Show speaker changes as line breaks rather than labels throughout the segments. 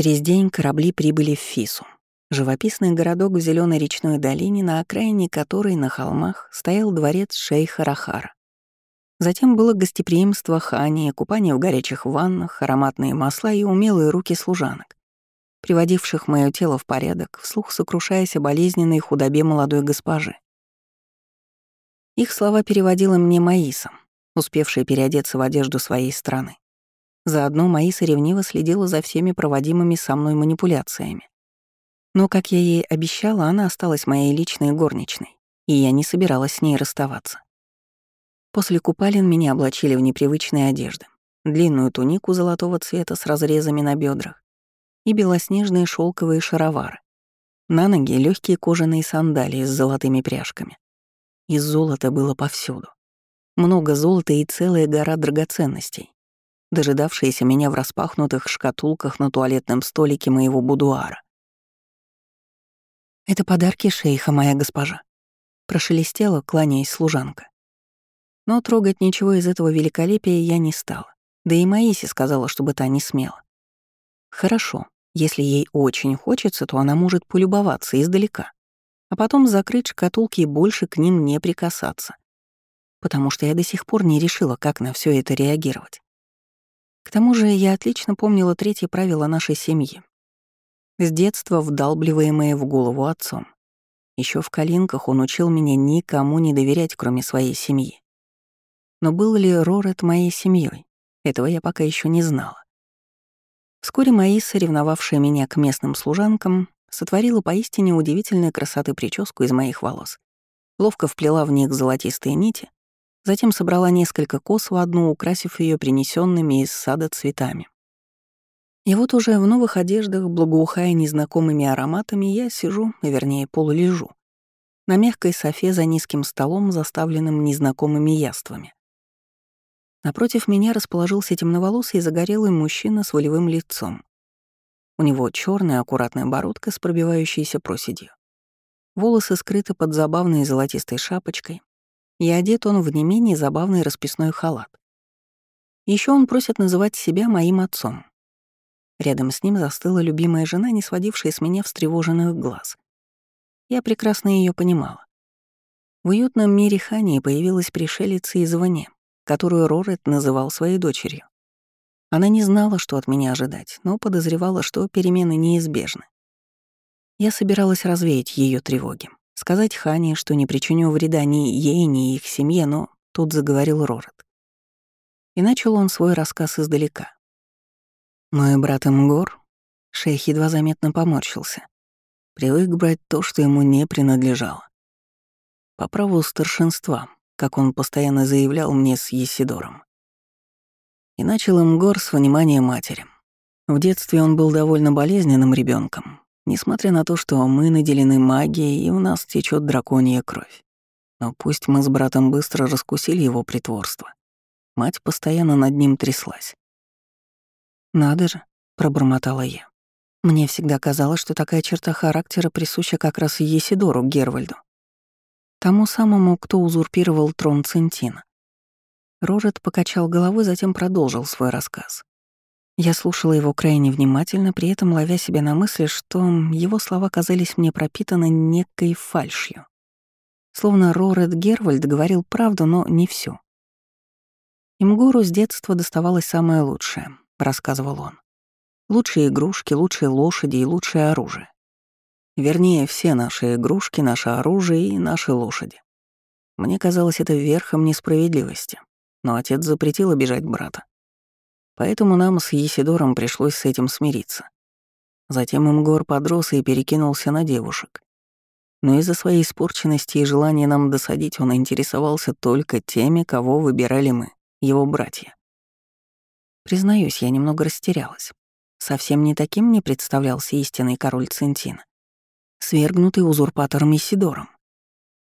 Через день корабли прибыли в Фису, живописный городок в зеленой речной долине, на окраине которой на холмах стоял дворец шейха Рахара. Затем было гостеприимство Хани, купание в горячих ваннах, ароматные масла и умелые руки служанок, приводивших мое тело в порядок, вслух сокрушаясь о болезненной худобе молодой госпожи. Их слова переводила мне Маиса, успевшая переодеться в одежду своей страны. Заодно Маиса ревниво следила за всеми проводимыми со мной манипуляциями. Но, как я ей обещала, она осталась моей личной горничной, и я не собиралась с ней расставаться. После купалин меня облачили в непривычные одежды. Длинную тунику золотого цвета с разрезами на бедрах и белоснежные шелковые шаровары. На ноги легкие кожаные сандалии с золотыми пряжками. Из золота было повсюду. Много золота и целая гора драгоценностей, дожидавшиеся меня в распахнутых шкатулках на туалетном столике моего будуара. «Это подарки шейха, моя госпожа», — прошелестела, кланяясь служанка. Но трогать ничего из этого великолепия я не стала. Да и Маиси сказала, чтобы та не смела. Хорошо, если ей очень хочется, то она может полюбоваться издалека, а потом закрыть шкатулки и больше к ним не прикасаться. Потому что я до сих пор не решила, как на все это реагировать. К тому же я отлично помнила третье правило нашей семьи. С детства вдалбливаемое в голову отцом. Еще в калинках он учил меня никому не доверять, кроме своей семьи. Но был ли Рорет моей семьей? Этого я пока еще не знала. Вскоре Маиса, ревновавшая меня к местным служанкам, сотворила поистине удивительной красоты прическу из моих волос. Ловко вплела в них золотистые нити, затем собрала несколько кос в одну, украсив ее принесенными из сада цветами. И вот уже в новых одеждах, благоухая незнакомыми ароматами, я сижу, вернее, полулежу, на мягкой софе за низким столом, заставленным незнакомыми яствами. Напротив меня расположился темноволосый и загорелый мужчина с волевым лицом. У него черная аккуратная бородка с пробивающейся проседью. Волосы скрыты под забавной золотистой шапочкой, и одет он в не менее забавный расписной халат. Еще он просит называть себя моим отцом. Рядом с ним застыла любимая жена, не сводившая с меня встревоженных глаз. Я прекрасно ее понимала. В уютном мире Хании появилась пришелица извне, которую Рорет называл своей дочерью. Она не знала, что от меня ожидать, но подозревала, что перемены неизбежны. Я собиралась развеять ее тревоги, сказать Хане, что не причиню вреда ни ей, ни их семье, но тут заговорил Рорет. И начал он свой рассказ издалека. Мой брат Мгор, шейх едва заметно поморщился, привык брать то, что ему не принадлежало. По праву старшинства, как он постоянно заявлял мне с Есидором. И начал им гор с внимания матери. В детстве он был довольно болезненным ребенком, несмотря на то, что мы наделены магией и у нас течет драконья кровь. Но пусть мы с братом быстро раскусили его притворство. Мать постоянно над ним тряслась. «Надо же», — пробормотала я. Мне всегда казалось, что такая черта характера присуща как раз Есидору Гервальду. Тому самому, кто узурпировал трон Центина. Рожет покачал головой, затем продолжил свой рассказ. Я слушала его крайне внимательно, при этом ловя себя на мысли, что его слова казались мне пропитаны некой фальшью. Словно Рорет Гервальд говорил правду, но не всю. «Имгуру с детства доставалось самое лучшее», — рассказывал он. «Лучшие игрушки, лучшие лошади и лучшее оружие. Вернее, все наши игрушки, наше оружие и наши лошади. Мне казалось это верхом несправедливости, но отец запретил обижать брата. Поэтому нам с Есидором пришлось с этим смириться. Затем Имгор подрос и перекинулся на девушек. Но из-за своей испорченности и желания нам досадить он интересовался только теми, кого выбирали мы, его братья. Признаюсь, я немного растерялась. Совсем не таким мне представлялся истинный король Центина свергнутый узурпатором Исидором.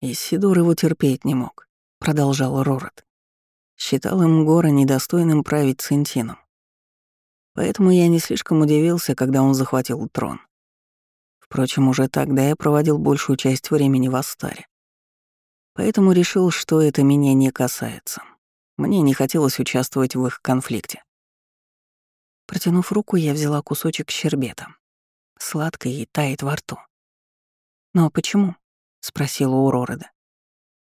Исидор его терпеть не мог, продолжал Ророт. Считал им Гора недостойным править Центином. Поэтому я не слишком удивился, когда он захватил трон. Впрочем, уже тогда я проводил большую часть времени в Астаре. Поэтому решил, что это меня не касается. Мне не хотелось участвовать в их конфликте. Протянув руку, я взяла кусочек щербета. Сладко и тает во рту. «Но почему?» — спросила у Ророда.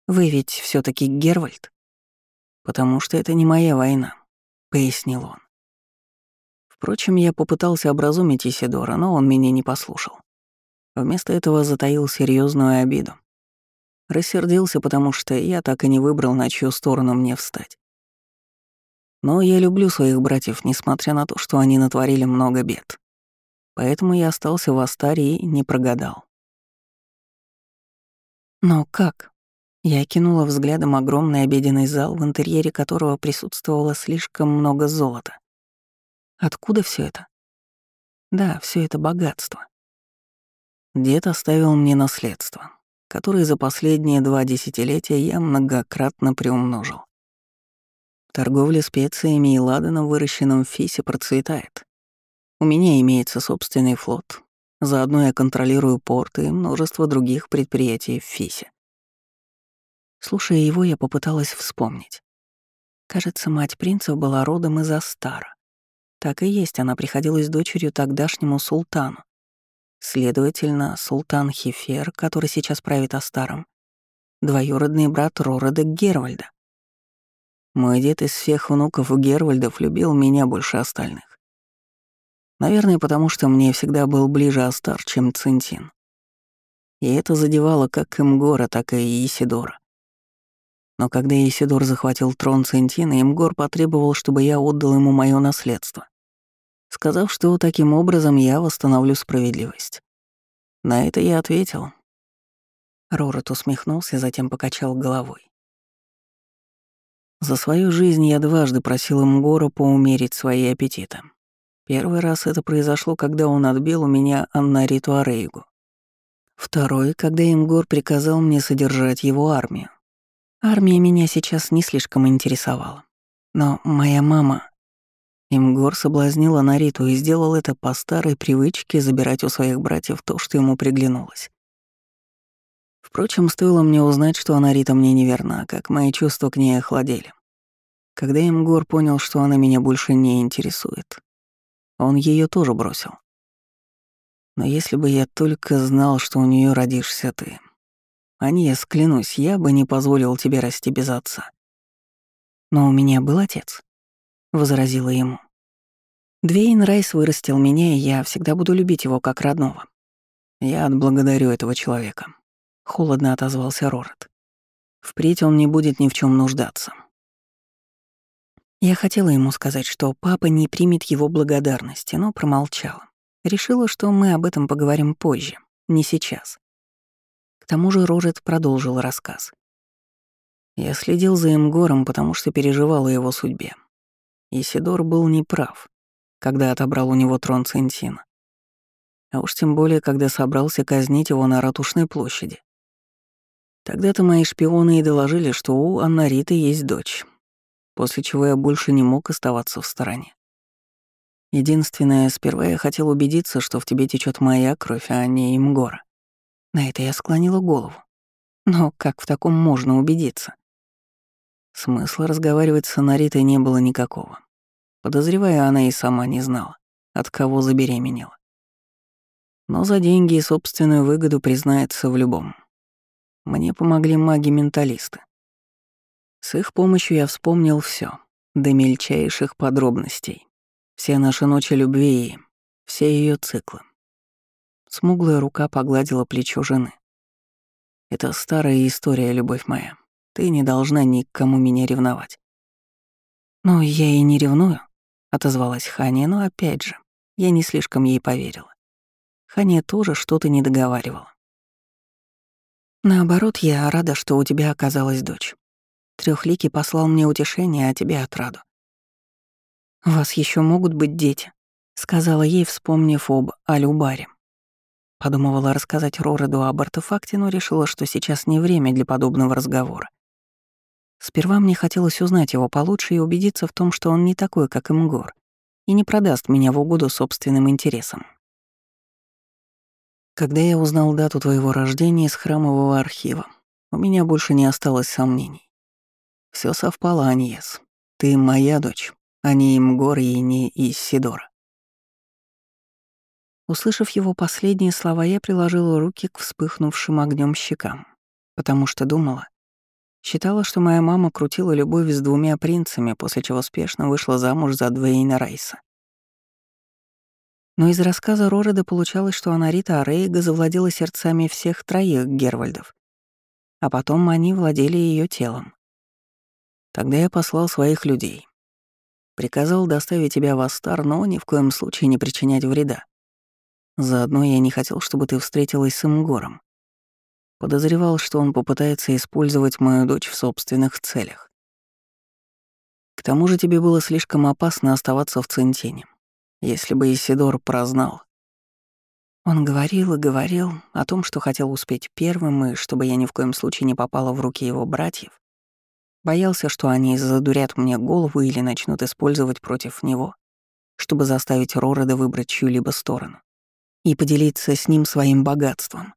«Вы ведь все таки Гервальд?» «Потому что это не моя война», — пояснил он. Впрочем, я попытался образумить Исидора, но он меня не послушал. Вместо этого затаил серьезную обиду. Рассердился, потому что я так и не выбрал, на чью сторону мне встать. Но я люблю своих братьев, несмотря на то, что они натворили много бед. Поэтому я остался в Астаре и не прогадал. Но как? Я кинула взглядом огромный обеденный зал, в интерьере которого присутствовало слишком много золота. Откуда все это? Да, все это богатство. Дед оставил мне наследство, которое за последние два десятилетия я многократно приумножил. Торговля специями и ладаном, выращенным в Фисе, процветает. У меня имеется собственный флот. Заодно я контролирую порты и множество других предприятий в Фисе. Слушая его, я попыталась вспомнить. Кажется, мать принцев была родом из Астара. Так и есть, она приходилась дочерью тогдашнему султану. Следовательно, султан Хефер, который сейчас правит Астаром, двоюродный брат Ророда Гервальда. Мой дед из всех внуков Гервальдов любил меня больше остальных. Наверное, потому что мне всегда был ближе Астар, чем Центин. И это задевало как Имгора, так и Исидора. Но когда Исидор захватил трон Центина, Имгор потребовал, чтобы я отдал ему мое наследство, сказав, что таким образом я восстановлю справедливость. На это я ответил. Ророт усмехнулся, затем покачал головой. За свою жизнь я дважды просил Мгора поумерить свои аппетиты. Первый раз это произошло, когда он отбил у меня Аннариту Арейгу. Второй, когда Имгор приказал мне содержать его армию. Армия меня сейчас не слишком интересовала. Но моя мама... Имгор соблазнила Нариту и сделал это по старой привычке забирать у своих братьев то, что ему приглянулось. Впрочем, стоило мне узнать, что Анарита мне неверна, как мои чувства к ней охладели. Когда Имгор понял, что она меня больше не интересует, он ее тоже бросил. Но если бы я только знал, что у нее родишься ты, а не, клянусь, я бы не позволил тебе расти без отца. Но у меня был отец, — возразила ему. Двейн Райс вырастил меня, и я всегда буду любить его как родного. Я отблагодарю этого человека. Холодно отозвался Ророт. Впредь он не будет ни в чем нуждаться. Я хотела ему сказать, что папа не примет его благодарности, но промолчала. Решила, что мы об этом поговорим позже, не сейчас. К тому же Рорет продолжил рассказ. Я следил за Эмгором, потому что переживал о его судьбе. Исидор был неправ, когда отобрал у него трон Центина. А уж тем более, когда собрался казнить его на Ратушной площади. Тогда-то мои шпионы и доложили, что у Аннариты есть дочь, после чего я больше не мог оставаться в стороне. Единственное, сперва я хотел убедиться, что в тебе течет моя кровь, а не Имгора. На это я склонила голову. Но как в таком можно убедиться? Смысла разговаривать с Анаритой не было никакого. Подозревая, она и сама не знала, от кого забеременела. Но за деньги и собственную выгоду признается в любом. Мне помогли маги-менталисты. С их помощью я вспомнил все, до мельчайших подробностей. Все наши ночи любви и все ее циклы. Смуглая рука погладила плечо жены. Это старая история, любовь моя. Ты не должна ни к кому меня ревновать. «Ну, я и не ревную», — отозвалась Ханя, но опять же, я не слишком ей поверила. Ханя тоже что-то не договаривала. Наоборот, я рада, что у тебя оказалась дочь. Трехликий послал мне утешение, а тебе отраду. «У вас еще могут быть дети», — сказала ей, вспомнив об Алюбаре. Подумывала рассказать Рораду об артефакте, но решила, что сейчас не время для подобного разговора. Сперва мне хотелось узнать его получше и убедиться в том, что он не такой, как Имгор, и не продаст меня в угоду собственным интересам. Когда я узнал дату твоего рождения из храмового архива, у меня больше не осталось сомнений. Все совпало, Аньес. Ты моя дочь, а не Имгор и не Исидора. Услышав его последние слова, я приложила руки к вспыхнувшим огнем щекам, потому что думала, считала, что моя мама крутила любовь с двумя принцами, после чего спешно вышла замуж за Двейна Райса. Но из рассказа Ророда получалось, что Анарита Арейга завладела сердцами всех троих Гервальдов, а потом они владели ее телом. Тогда я послал своих людей. Приказал доставить тебя в Астар, но ни в коем случае не причинять вреда. Заодно я не хотел, чтобы ты встретилась с Имгором. Подозревал, что он попытается использовать мою дочь в собственных целях. К тому же тебе было слишком опасно оставаться в Центине. Если бы Исидор прознал. Он говорил и говорил о том, что хотел успеть первым, и чтобы я ни в коем случае не попала в руки его братьев. Боялся, что они задурят мне голову или начнут использовать против него, чтобы заставить Ророда выбрать чью-либо сторону и поделиться с ним своим богатством.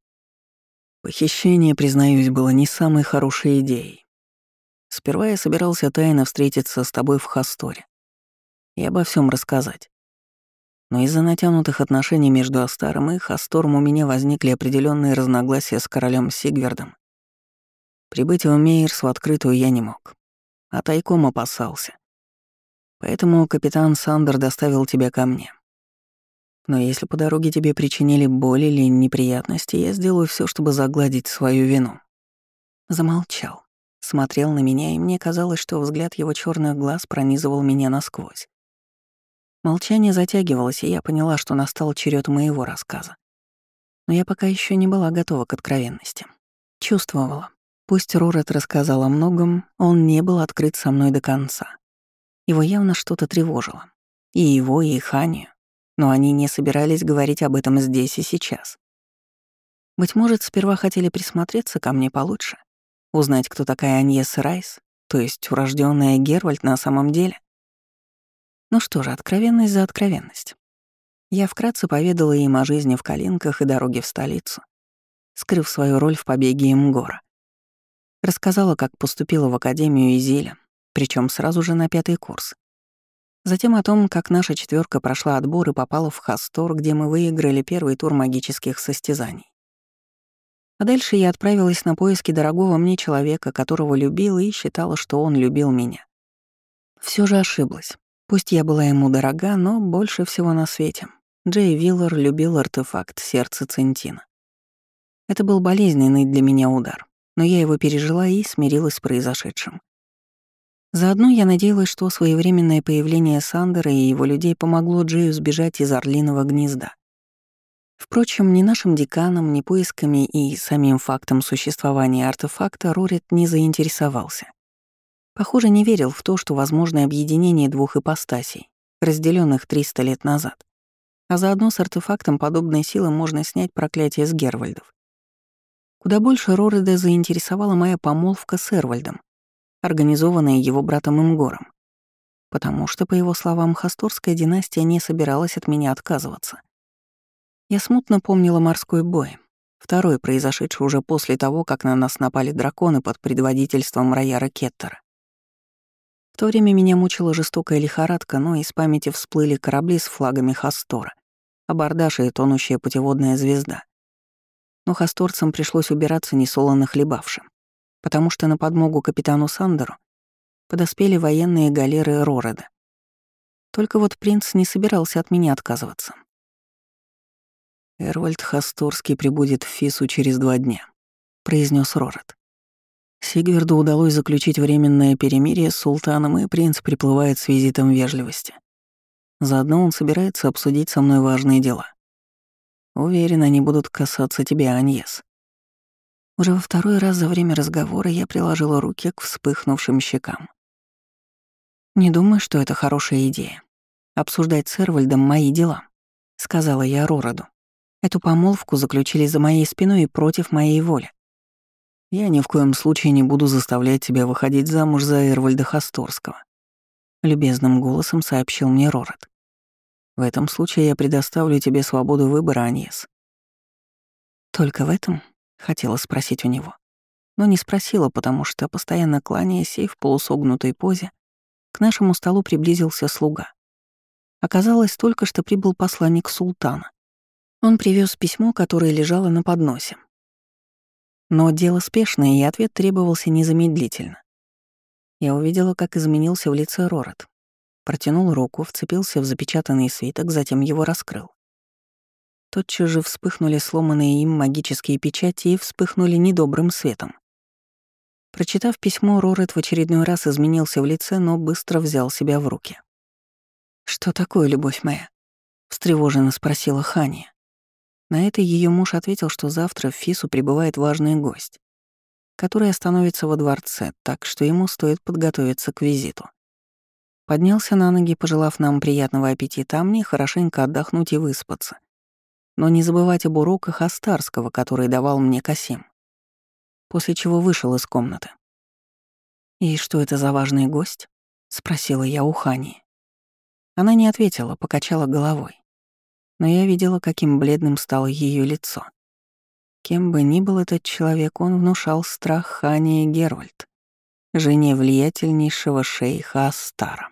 Похищение, признаюсь, было не самой хорошей идеей. Сперва я собирался тайно встретиться с тобой в Хасторе и обо всем рассказать. Но из-за натянутых отношений между Астаром и Хастором у меня возникли определенные разногласия с королем Сигвердом. Прибыть в Мейерс в открытую я не мог, а тайком опасался. Поэтому капитан Сандер доставил тебя ко мне. Но если по дороге тебе причинили боль или неприятности, я сделаю все, чтобы загладить свою вину». Замолчал, смотрел на меня, и мне казалось, что взгляд его черных глаз пронизывал меня насквозь. Молчание затягивалось, и я поняла, что настал черед моего рассказа. Но я пока еще не была готова к откровенности. Чувствовала. Пусть Рорет рассказал о многом, он не был открыт со мной до конца. Его явно что-то тревожило. И его, и Ханию но они не собирались говорить об этом здесь и сейчас. Быть может, сперва хотели присмотреться ко мне получше, узнать, кто такая Аньес Райс, то есть урожденная Гервальд на самом деле. Ну что же, откровенность за откровенность. Я вкратце поведала им о жизни в Калинках и дороге в столицу, скрыв свою роль в побеге Имгора. Рассказала, как поступила в Академию Изиля, причем сразу же на пятый курс. Затем о том, как наша четверка прошла отбор и попала в Хастор, где мы выиграли первый тур магических состязаний. А дальше я отправилась на поиски дорогого мне человека, которого любила и считала, что он любил меня. Все же ошиблась. Пусть я была ему дорога, но больше всего на свете. Джей Виллар любил артефакт сердца Центина. Это был болезненный для меня удар, но я его пережила и смирилась с произошедшим. Заодно я надеялась, что своевременное появление Сандера и его людей помогло Джею сбежать из Орлиного гнезда. Впрочем, ни нашим деканом, ни поисками и самим фактом существования артефакта Рорит не заинтересовался. Похоже, не верил в то, что возможно объединение двух ипостасей, разделенных 300 лет назад. А заодно с артефактом подобной силы можно снять проклятие с Гервальдов. Куда больше Рорида заинтересовала моя помолвка с Эрвальдом, организованное его братом Имгором. Потому что, по его словам, Хасторская династия не собиралась от меня отказываться. Я смутно помнила морской бой, второй, произошедший уже после того, как на нас напали драконы под предводительством Рояра Кеттера. В то время меня мучила жестокая лихорадка, но из памяти всплыли корабли с флагами Хастора, абордаж и тонущая путеводная звезда. Но хасторцам пришлось убираться несолоно хлебавшим потому что на подмогу капитану Сандеру подоспели военные галеры Ророда. Только вот принц не собирался от меня отказываться. «Эрвальд Хасторский прибудет в Фису через два дня», — произнес Рород. Сигверду удалось заключить временное перемирие с султаном, и принц приплывает с визитом вежливости. Заодно он собирается обсудить со мной важные дела. Уверен, они будут касаться тебя, Аньес. Уже во второй раз за время разговора я приложила руки к вспыхнувшим щекам. «Не думаю, что это хорошая идея. Обсуждать с Эрвальдом мои дела», — сказала я Ророду. Эту помолвку заключили за моей спиной и против моей воли. Я ни в коем случае не буду заставлять тебя выходить замуж за Эрвальда Хасторского», — любезным голосом сообщил мне Рород. «В этом случае я предоставлю тебе свободу выбора, Аньес». «Только в этом?» Хотела спросить у него. Но не спросила, потому что, постоянно кланяясь и в полусогнутой позе, К нашему столу приблизился слуга. Оказалось, только что прибыл посланник султана. Он привез письмо, которое лежало на подносе. Но дело спешное, и ответ требовался незамедлительно. Я увидела, как изменился в лице Ророт. Протянул руку, вцепился в запечатанный свиток, затем его раскрыл. Тотчас же вспыхнули сломанные им магические печати и вспыхнули недобрым светом. Прочитав письмо, Рорет в очередной раз изменился в лице, но быстро взял себя в руки. «Что такое, любовь моя?» — встревоженно спросила Хания. На это ее муж ответил, что завтра в Фису прибывает важный гость, который остановится во дворце, так что ему стоит подготовиться к визиту. Поднялся на ноги, пожелав нам приятного аппетита, а мне хорошенько отдохнуть и выспаться. Но не забывать об уроках Астарского, который давал мне Касим после чего вышел из комнаты. «И что это за важный гость?» — спросила я у Хани. Она не ответила, покачала головой. Но я видела, каким бледным стало ее лицо. Кем бы ни был этот человек, он внушал страх Хани Гервальд, жене влиятельнейшего шейха Астара.